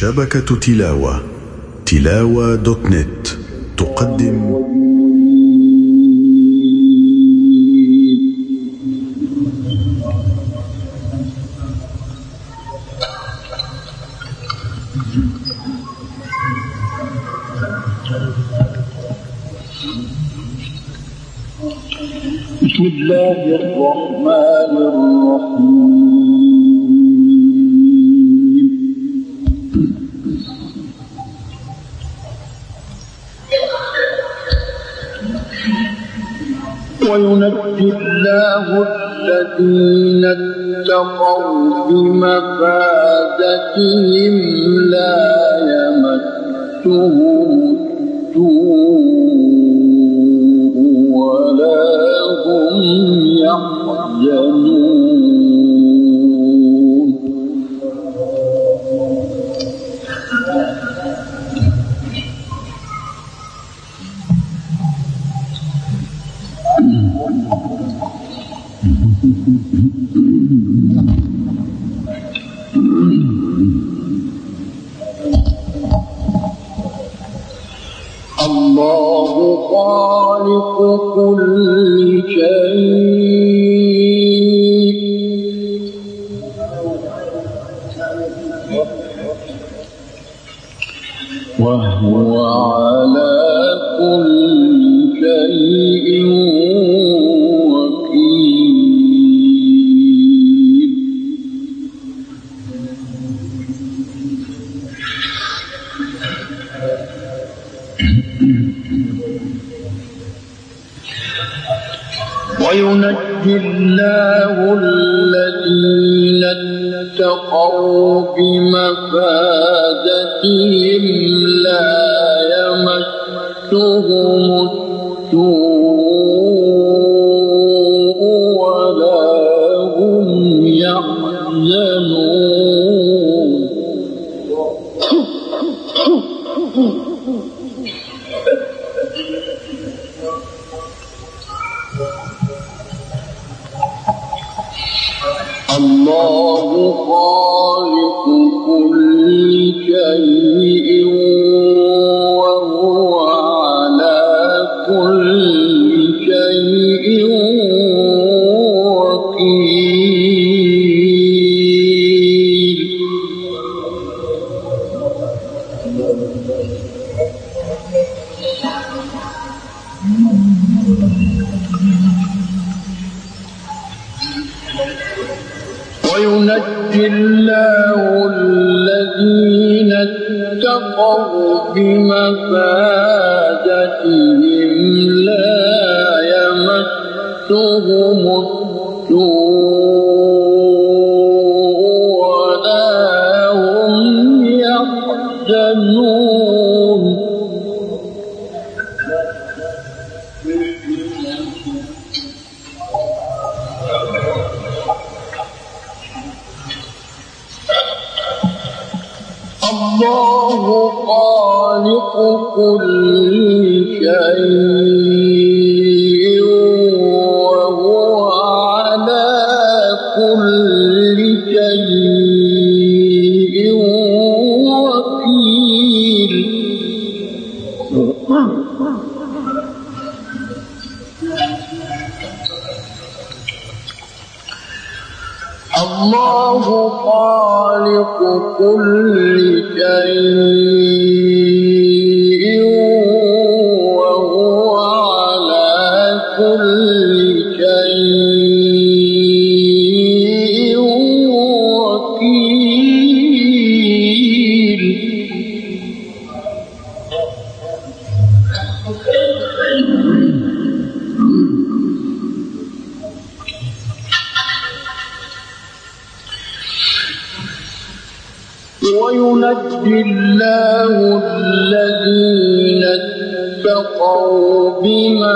شبكة تلاوة تلاوة دوت نت تقدم. بسم الله الرحمن الذين اتقوا بمفادتهم لا يمسهم وهو على كل شيء تم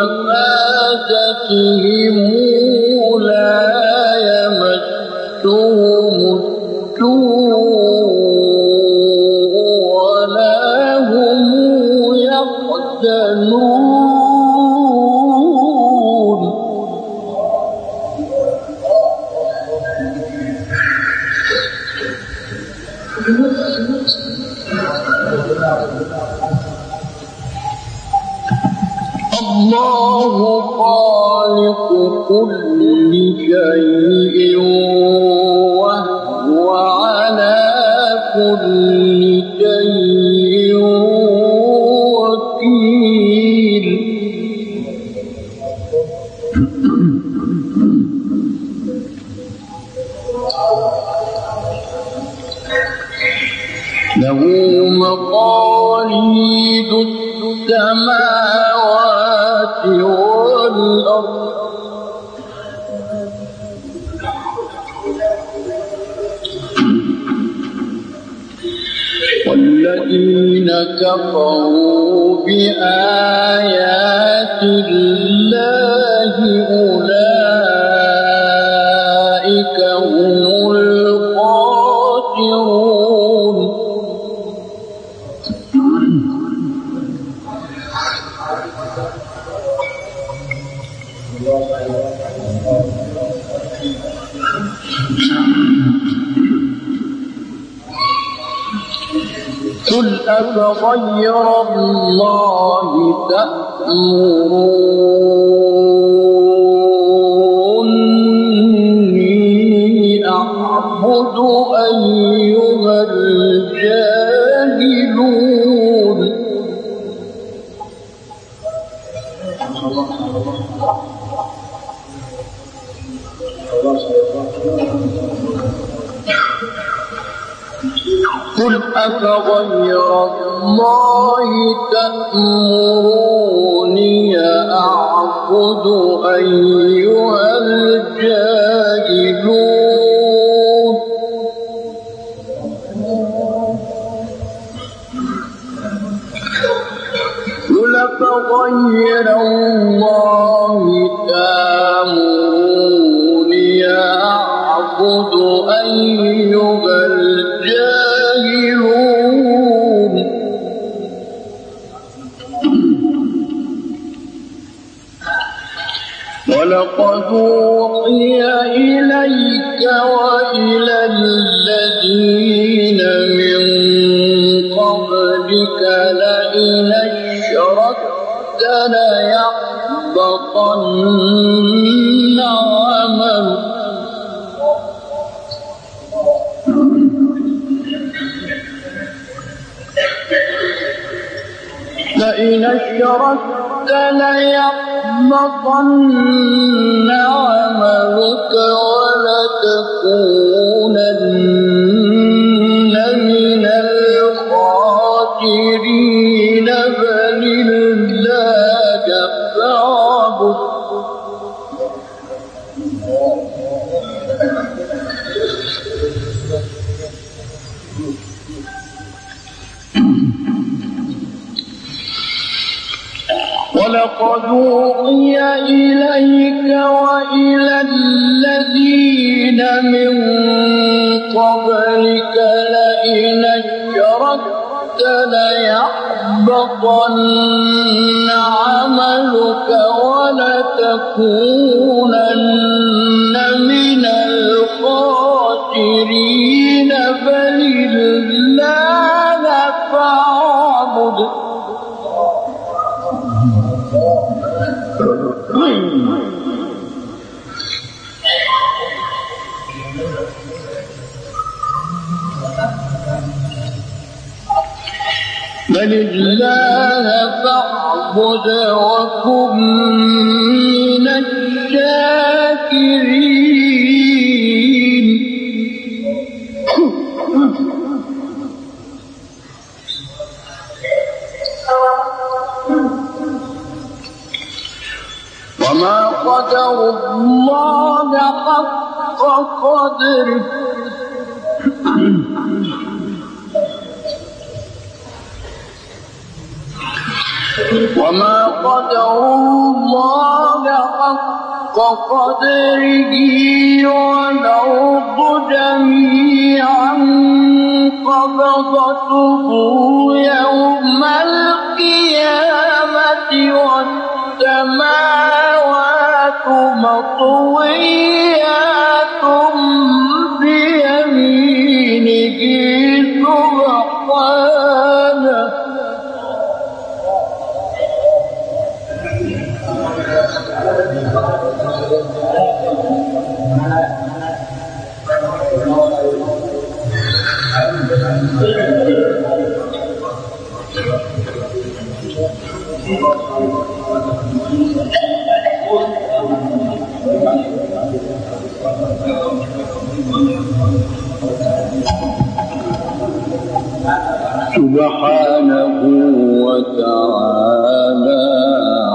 وماتتهم كل شيء كفروا بآيات الله أولئك هم قل أفغير الله تأمرون. أفغير الله تأمروني أعبد أيها الجاهلون. قل أفغير الله الذين من قبلك لئن أشركت ليحبطن عملك. لئن أشركت ليحبطن عملك ولتكونن ولقد أوحي إليك وإلى الذين من قبلك لئن أشركت ليحبطن عملك ولتكونن فاعبد قدروا الله حق قدره والأرض جميعا قبضته يوم القيامة والسماوات مطويات سبحانه وتعالى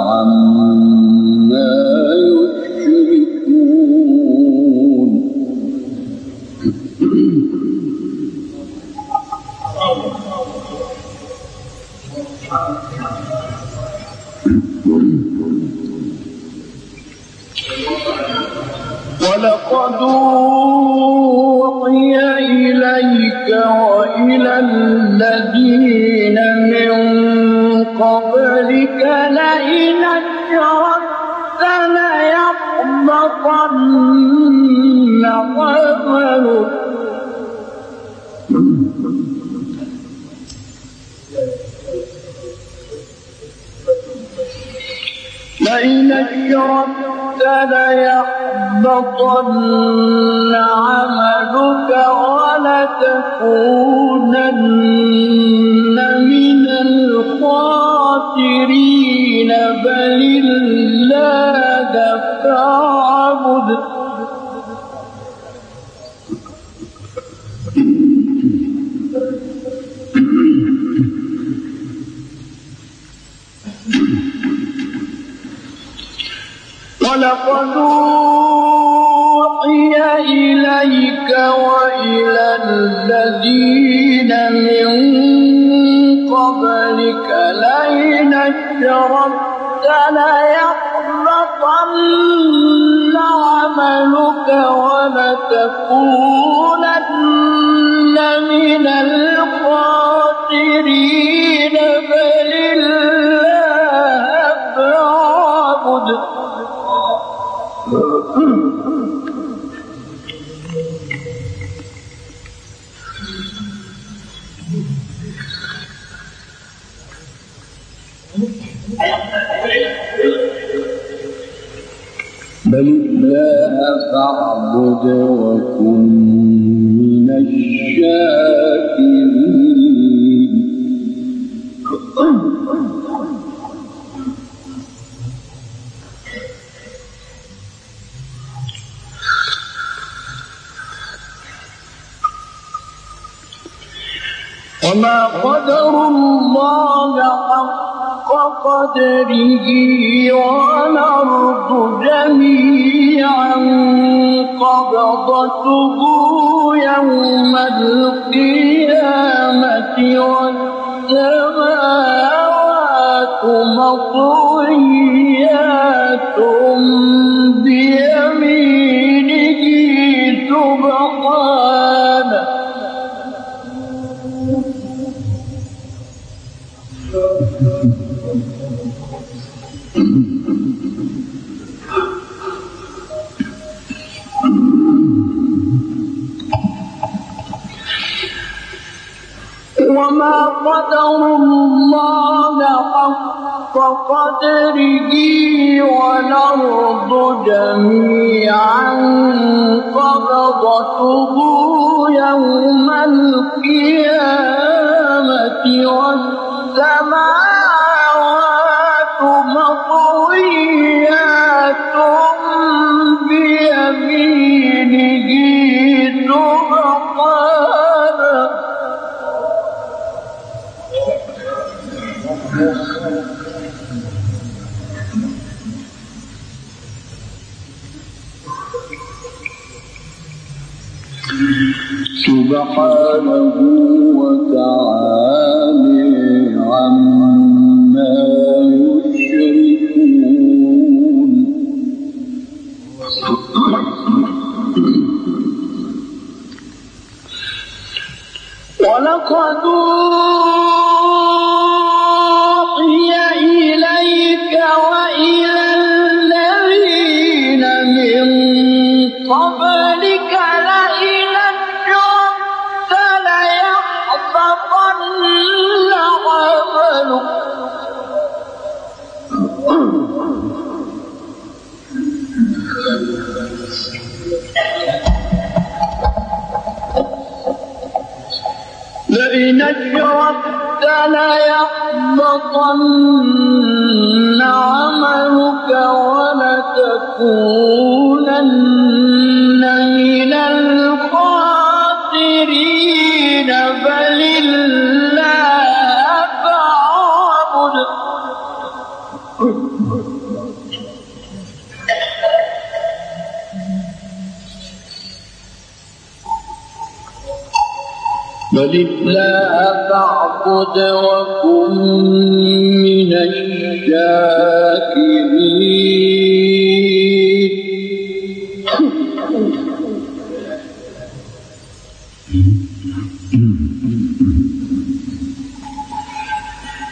عما يشركون. ولقد أوحي إليك وإلى الذين من قبلك لئن أشركت ليحبطن عملك لئن أشركت ليحبطن عملك ولتكونن من الخاسرين بل الله فاعبد ولقد أوحي إليك وإلى الذين من قبلك لئن أشركت ليحبطن عملك ولتكونن من الخاسرين. قدره والأرض جميعا قبضته يوم القيامة والسماء سبحانه وتعالى عما يشركون. ولقد لئن ليحبطن بل الله فاعبد وكن من الشاكرين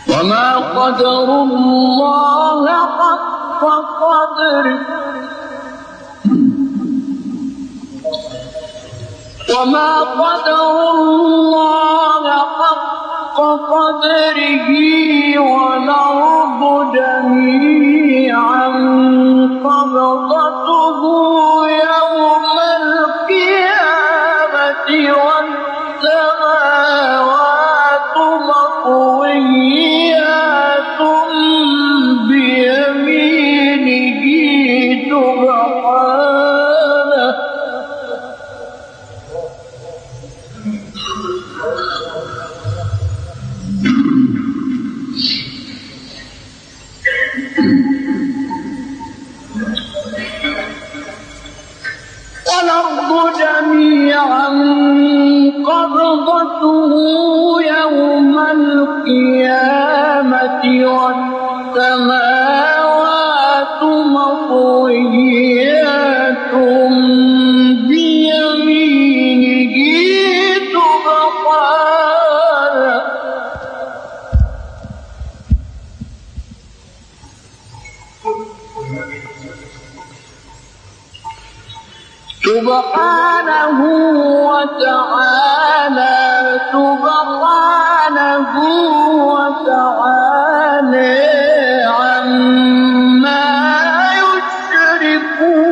وما قدر الله حق قدره وما قدر الله حق قدره والأرض جميعا قبضته يوم القيامة والسماوات يوم القيامة والسماوات مطويات بيمينه سبحانه سبحانه وتعالى سبحانه وتعالى عما يشركون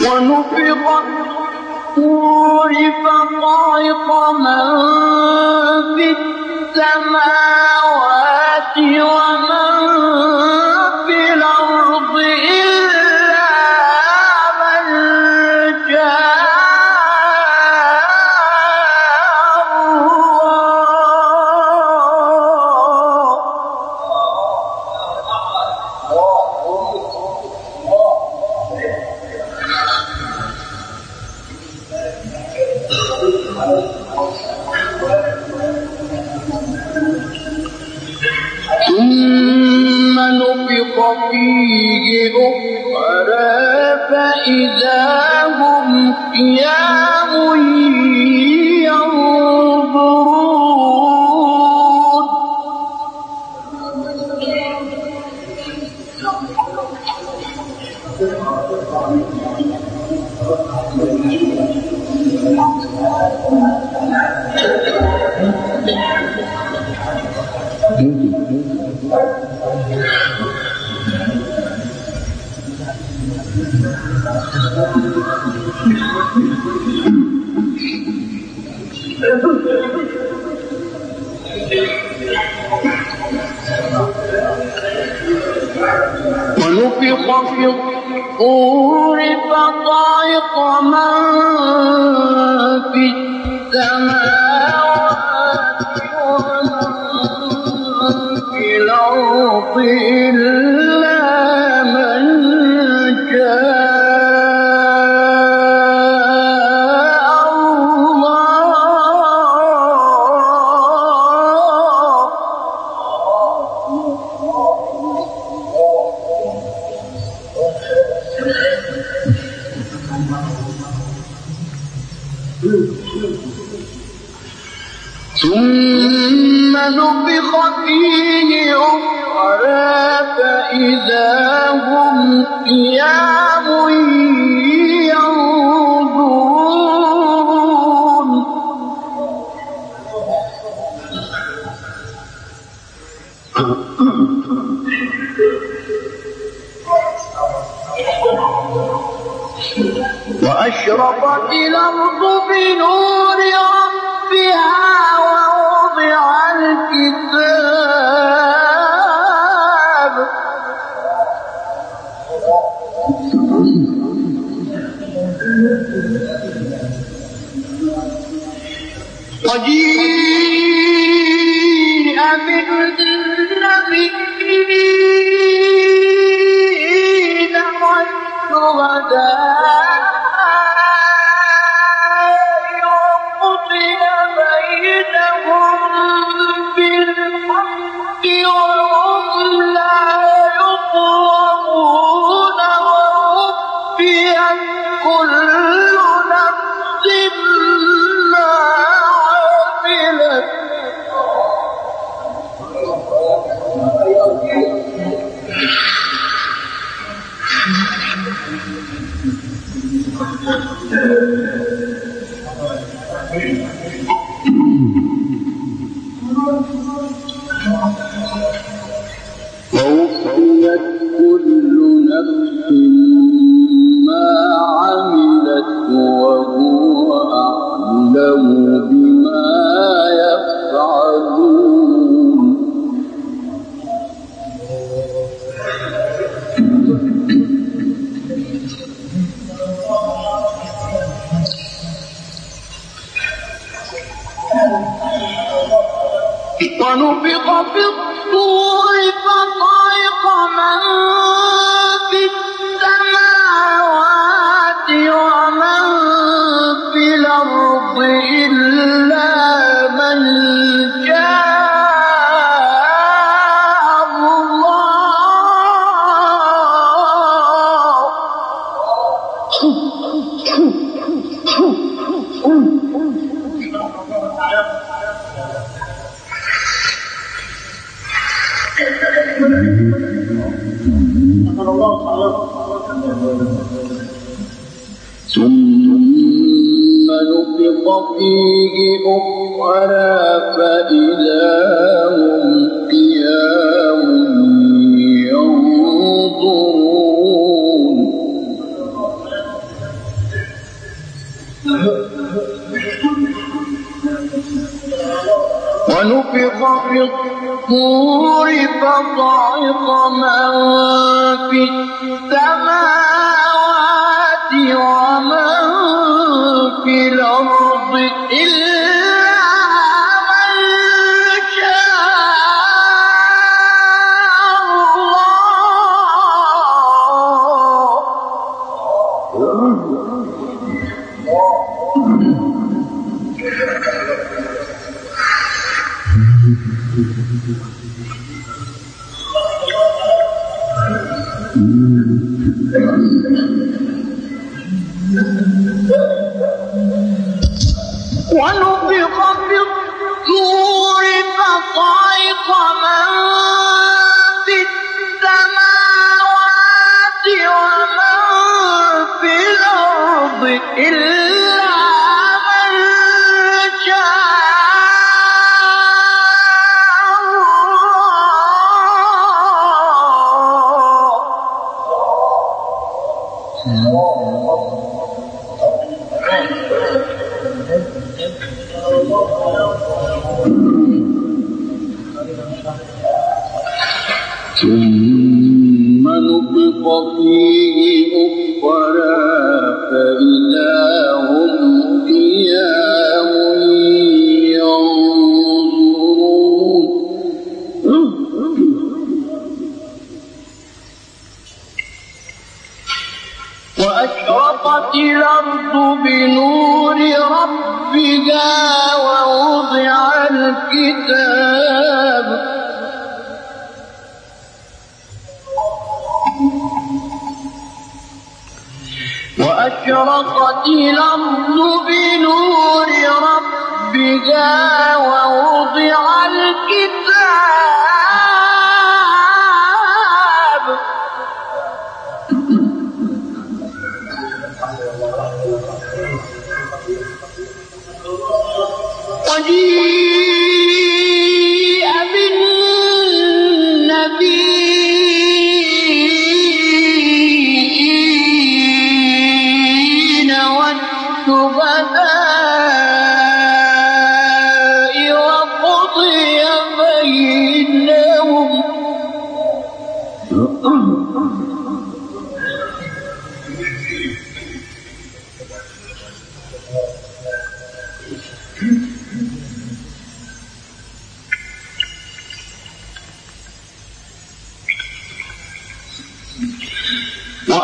ونفخ الصور فصعق من في السماء ثم نفخ فيه أخرى فإذا هم قيام وأشرقت الأرض بنور ربها ووضع الكتاب. وجيء بإذن ربه كل ونفخ في الطور فصعق من في السماوات ومن في الأرض بنور ربك ووضع الكتاب. وأشرقت الأرض بنور ربك ووضع الكتاب.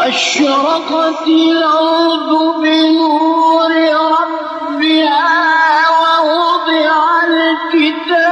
وأشرقت الأرض بنور ربها ووضع الكتاب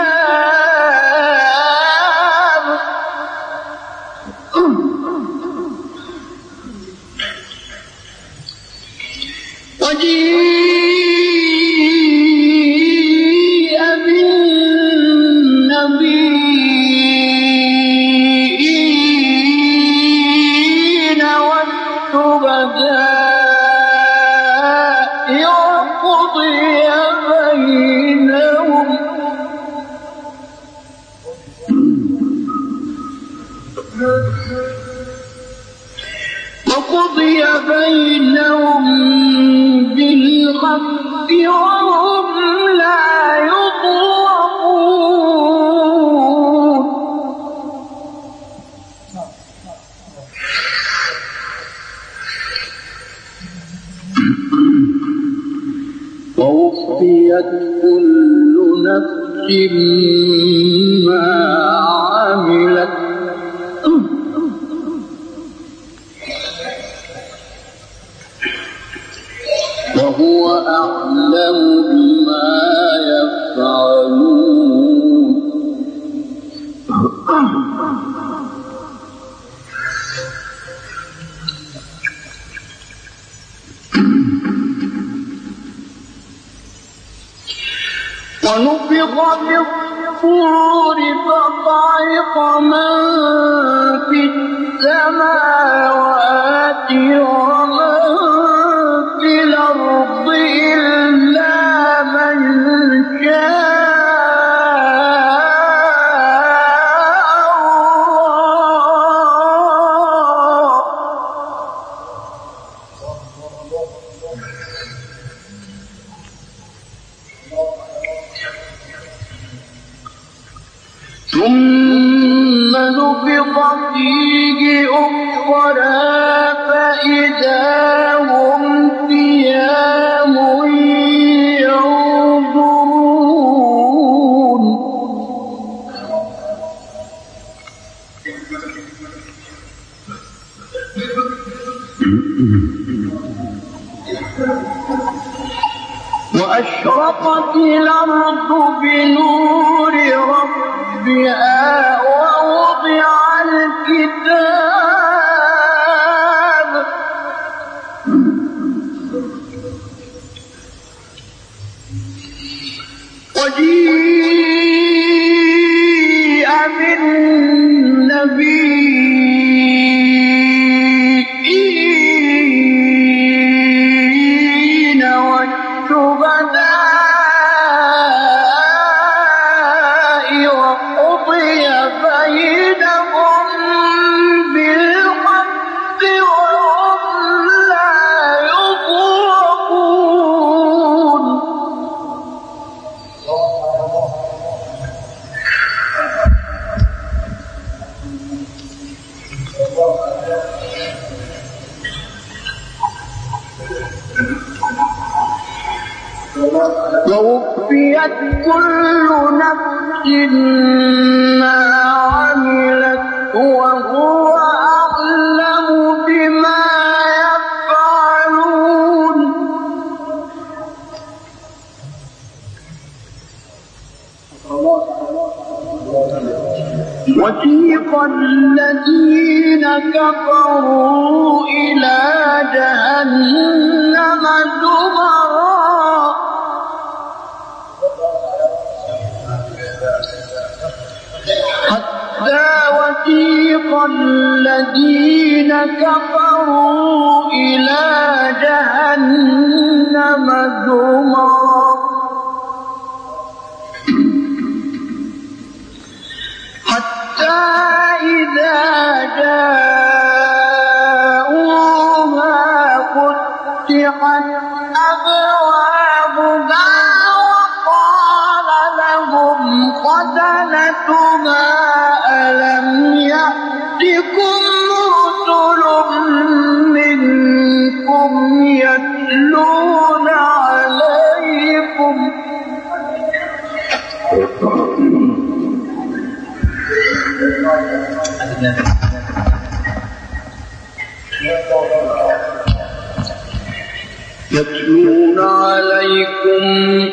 يتلون عليكم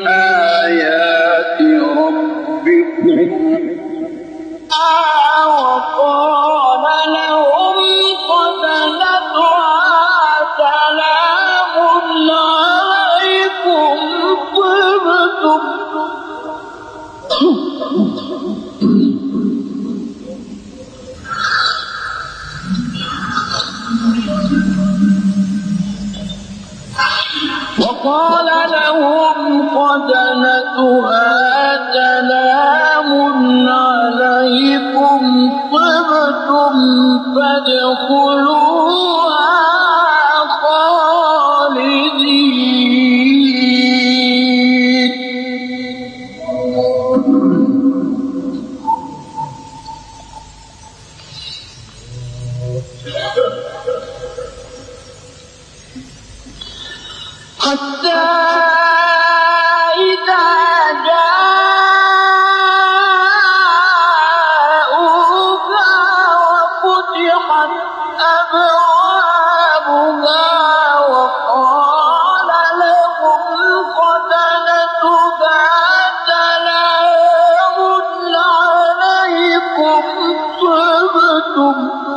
آيات ربكم عليكم طبتم فادخلوها طبتم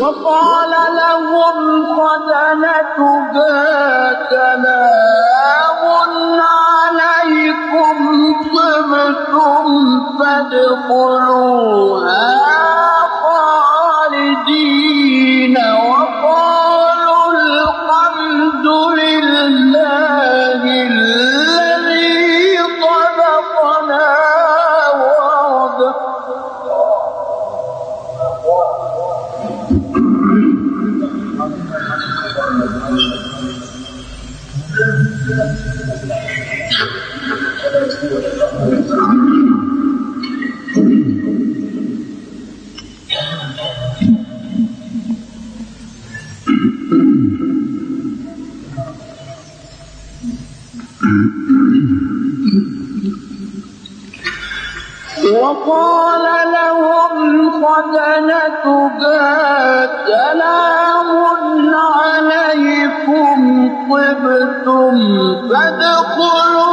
وقال لهم خزنتها سلام عليكم طبتم فادخلوها. دی وقال لهم خزنتها سلام عليكم طبتم فادخلوا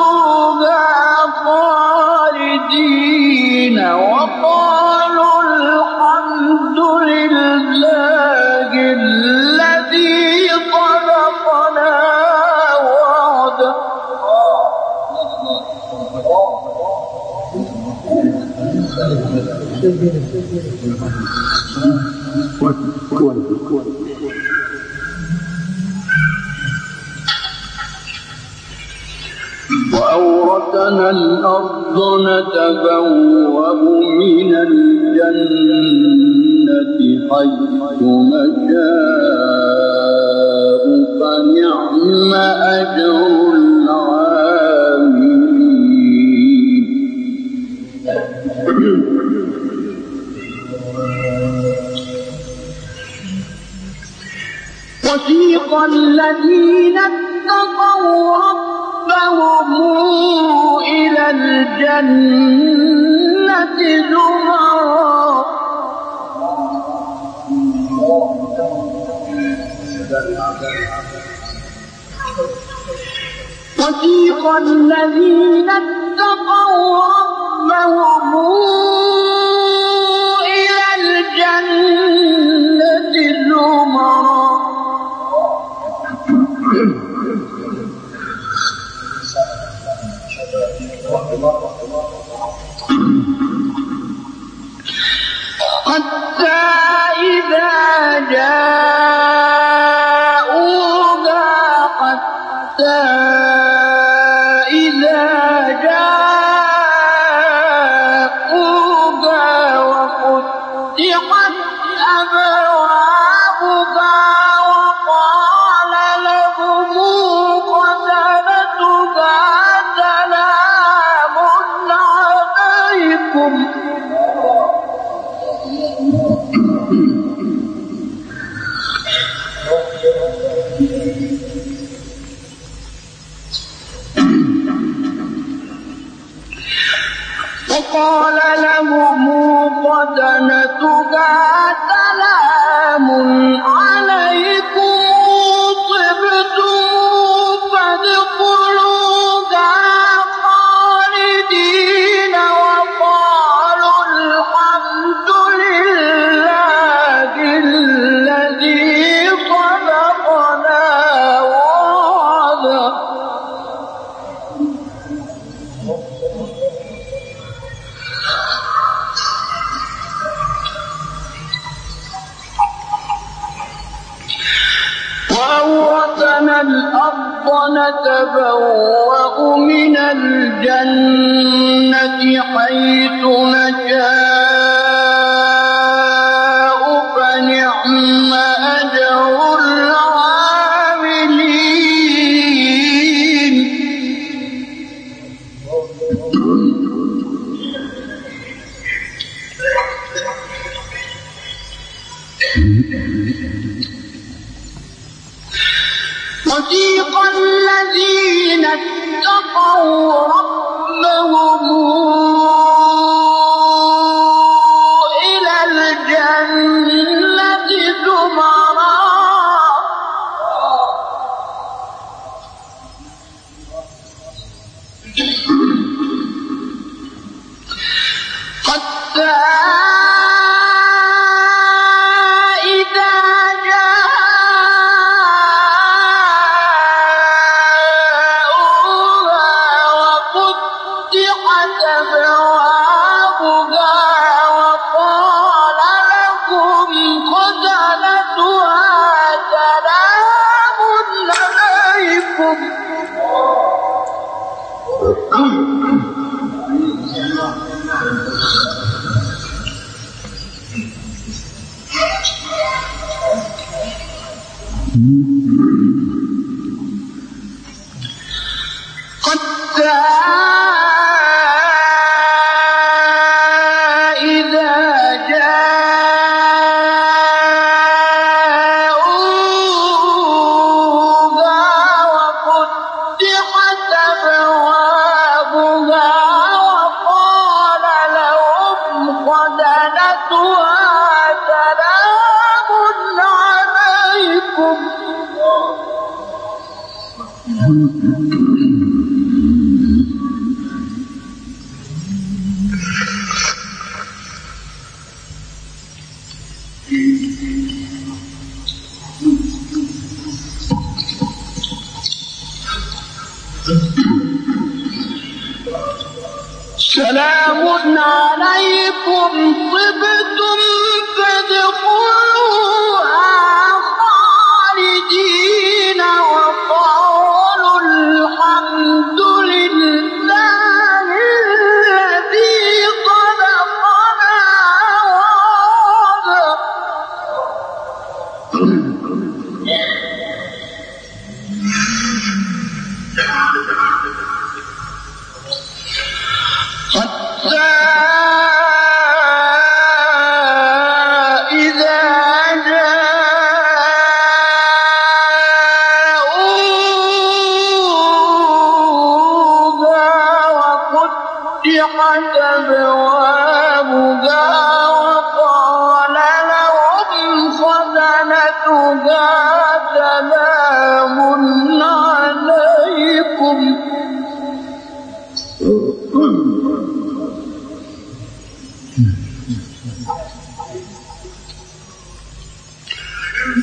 وأورثنا الأرض نتبوأ من الجنة حيث نشاء فنعم أجر وسيق الذين اتقوا ربهم إلى الجنة زمرا وسيق الذين اتقوا ربهم إلى الجنة زمرا حتى إذا جاء گا تلا منگا رأيت مجال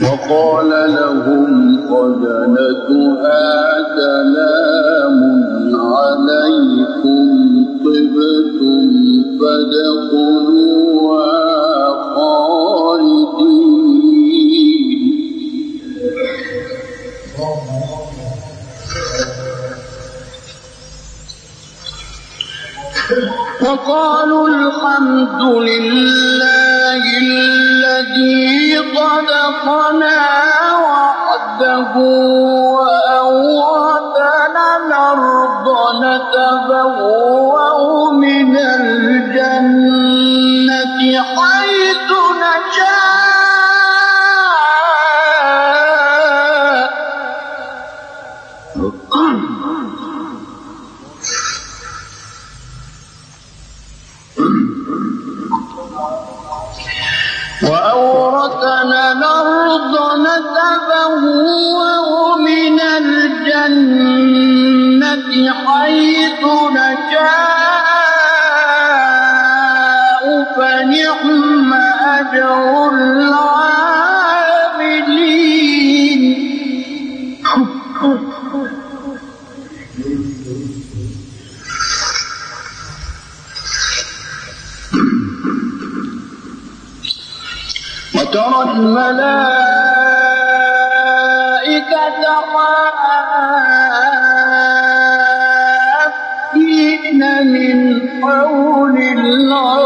وقال لهم خزنتها سلام عليكم طبتم وقالوا الحمد لله الذي صدقنا وعده وأورثنا الأرض نتبوأ من الجنة وترى الملائكة حافين من حول العرش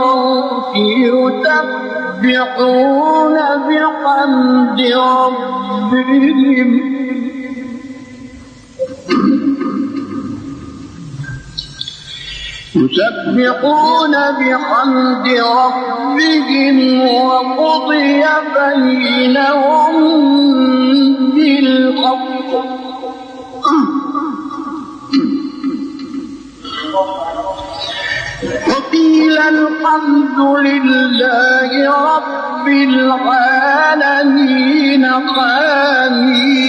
يسبحون بحمد ربهم. يسبحون بحمد ربهم وقضي بينهم بالحق. قيل الحمد لله رب العالمين حميم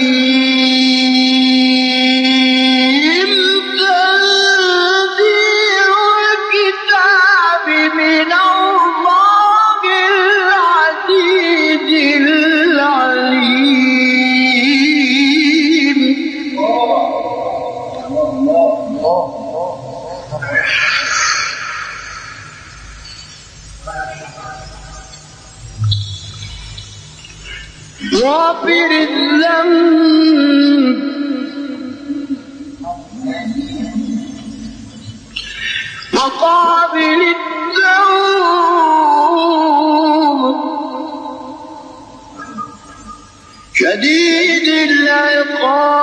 غافر الذنب. وقابل التوب شديد العقاب.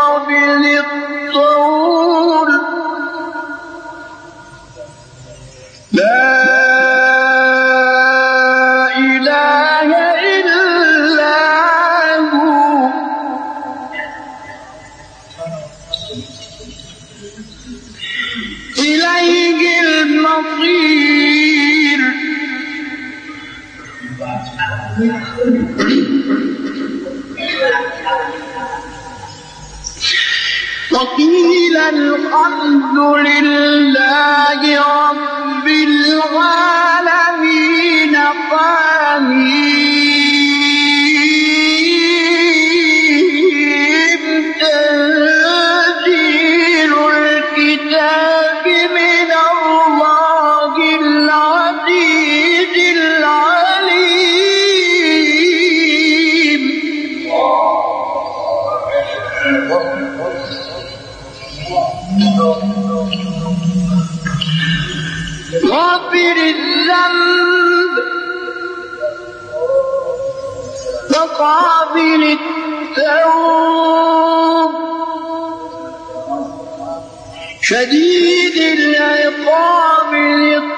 وقيل الحمد لله رب العالمين قامين الذنب وقابل التوب. شديد العقاب للطول.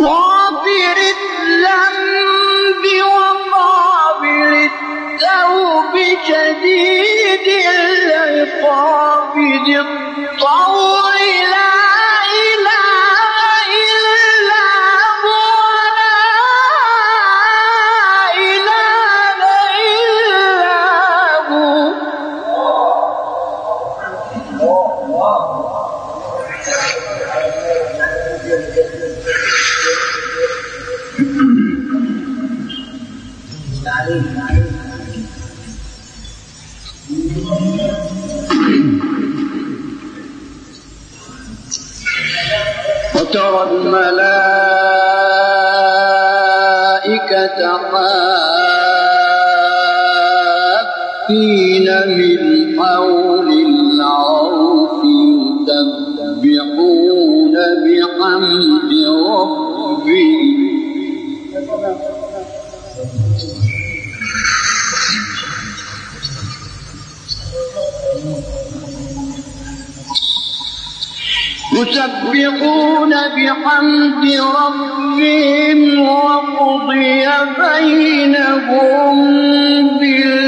غافر الذنب وقابل التوب. شديد العقاب ذي حافين من حول العرش يسبحون بحمد ربهم. يسبحون بحمد ربهم وقضي بينهم بالحق.